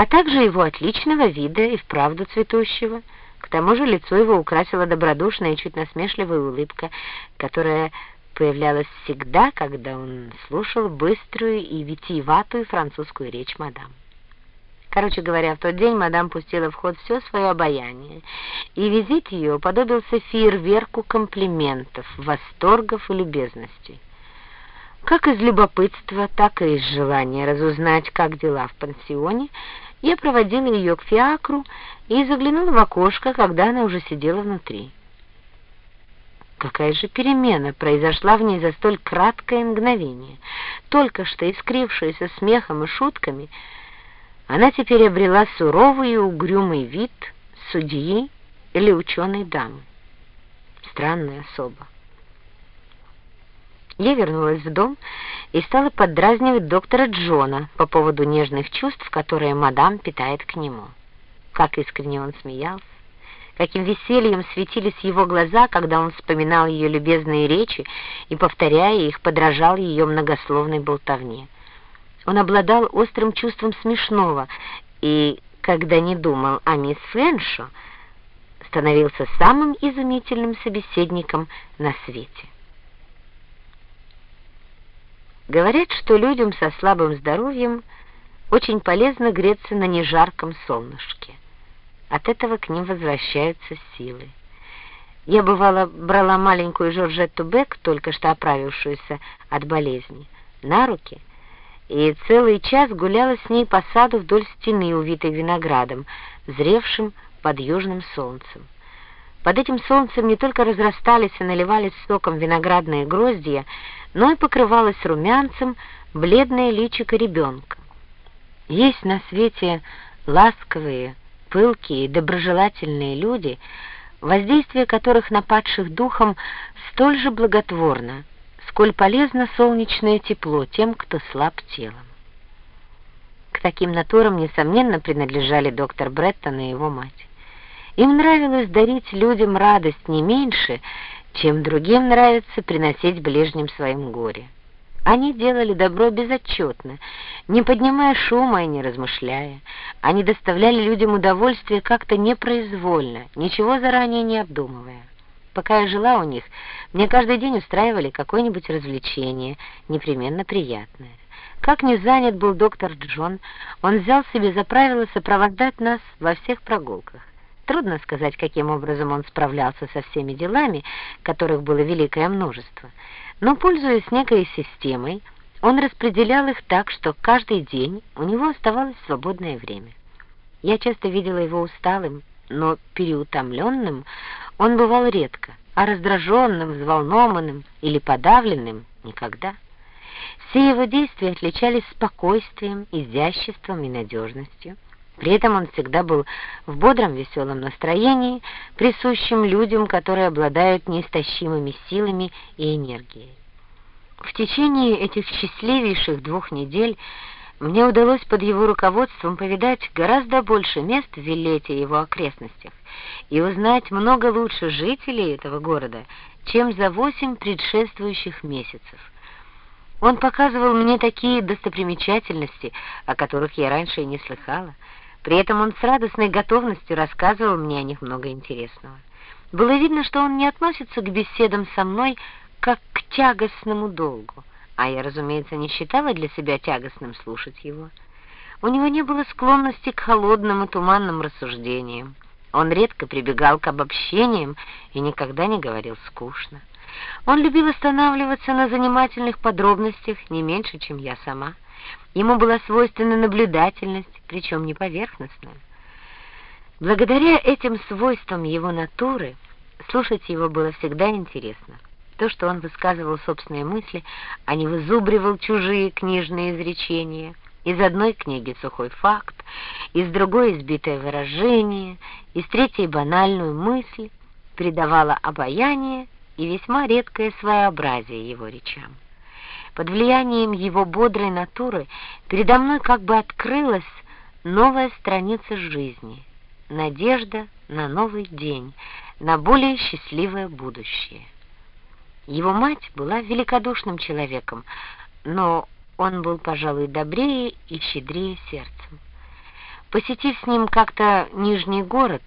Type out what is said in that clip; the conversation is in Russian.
а также его отличного вида и вправду цветущего. К тому же лицо его украсила добродушная и чуть насмешливая улыбка, которая появлялась всегда, когда он слушал быструю и витиеватую французскую речь мадам. Короче говоря, в тот день мадам пустила в ход все свое обаяние, и визит ее подобился фейерверку комплиментов, восторгов и любезностей. Как из любопытства, так и из желания разузнать, как дела в пансионе, я проводила ее к фиакру и заглянула в окошко, когда она уже сидела внутри. Какая же перемена произошла в ней за столь краткое мгновение. Только что искрившаяся смехом и шутками, она теперь обрела суровый и угрюмый вид судьи или ученой дамы. Странная особа. Я вернулась в дом и стала поддразнивать доктора Джона по поводу нежных чувств, которые мадам питает к нему. Как искренне он смеялся каким весельем светились его глаза, когда он вспоминал ее любезные речи и, повторяя их, подражал ее многословной болтовне. Он обладал острым чувством смешного и, когда не думал о мисс Фэншо, становился самым изумительным собеседником на свете. Говорят, что людям со слабым здоровьем очень полезно греться на нежарком солнышке. От этого к ним возвращаются силы. Я, бывало, брала маленькую Жоржетту Бек, только что оправившуюся от болезни, на руки, и целый час гуляла с ней по саду вдоль стены, увитой виноградом, зревшим под южным солнцем. Под этим солнцем не только разрастались и наливались соком виноградные гроздья, но и покрывалось румянцем бледное личико ребенка. Есть на свете ласковые, пылкие и доброжелательные люди, воздействие которых на падших духом столь же благотворно, сколь полезно солнечное тепло тем, кто слаб телом. К таким натурам, несомненно, принадлежали доктор Бреттон и его мать. Им нравилось дарить людям радость не меньше, чем другим нравится приносить ближним своим горе. Они делали добро безотчетно, не поднимая шума и не размышляя. Они доставляли людям удовольствие как-то непроизвольно, ничего заранее не обдумывая. Пока я жила у них, мне каждый день устраивали какое-нибудь развлечение, непременно приятное. Как не занят был доктор Джон, он взял себе за правило сопровождать нас во всех прогулках. Трудно сказать, каким образом он справлялся со всеми делами, которых было великое множество. Но, пользуясь некой системой, он распределял их так, что каждый день у него оставалось свободное время. Я часто видела его усталым, но переутомленным он бывал редко, а раздраженным, взволнованным или подавленным — никогда. Все его действия отличались спокойствием, изяществом и надежностью. При этом он всегда был в бодром веселом настроении, присущем людям, которые обладают неистощимыми силами и энергией. В течение этих счастливейших двух недель мне удалось под его руководством повидать гораздо больше мест в Виллете и его окрестностях и узнать много лучше жителей этого города, чем за восемь предшествующих месяцев. Он показывал мне такие достопримечательности, о которых я раньше и не слыхала. При этом он с радостной готовностью рассказывал мне о них много интересного. Было видно, что он не относится к беседам со мной как к тягостному долгу, а я, разумеется, не считала для себя тягостным слушать его. У него не было склонности к холодным и туманным рассуждениям. Он редко прибегал к обобщениям и никогда не говорил скучно. Он любил останавливаться на занимательных подробностях не меньше, чем я сама. Ему была свойственна наблюдательность, причем не поверхностная. Благодаря этим свойствам его натуры слушать его было всегда интересно. То, что он высказывал собственные мысли, а не вызубривал чужие книжные изречения. Из одной книги сухой факт, из другой избитое выражение, из третьей банальную мысль, придавало обаяние и весьма редкое своеобразие его речам. Под влиянием его бодрой натуры передо мной как бы открылась новая страница жизни, надежда на новый день, на более счастливое будущее. Его мать была великодушным человеком, но он был, пожалуй, добрее и щедрее сердцем. Посетив с ним как-то Нижний город,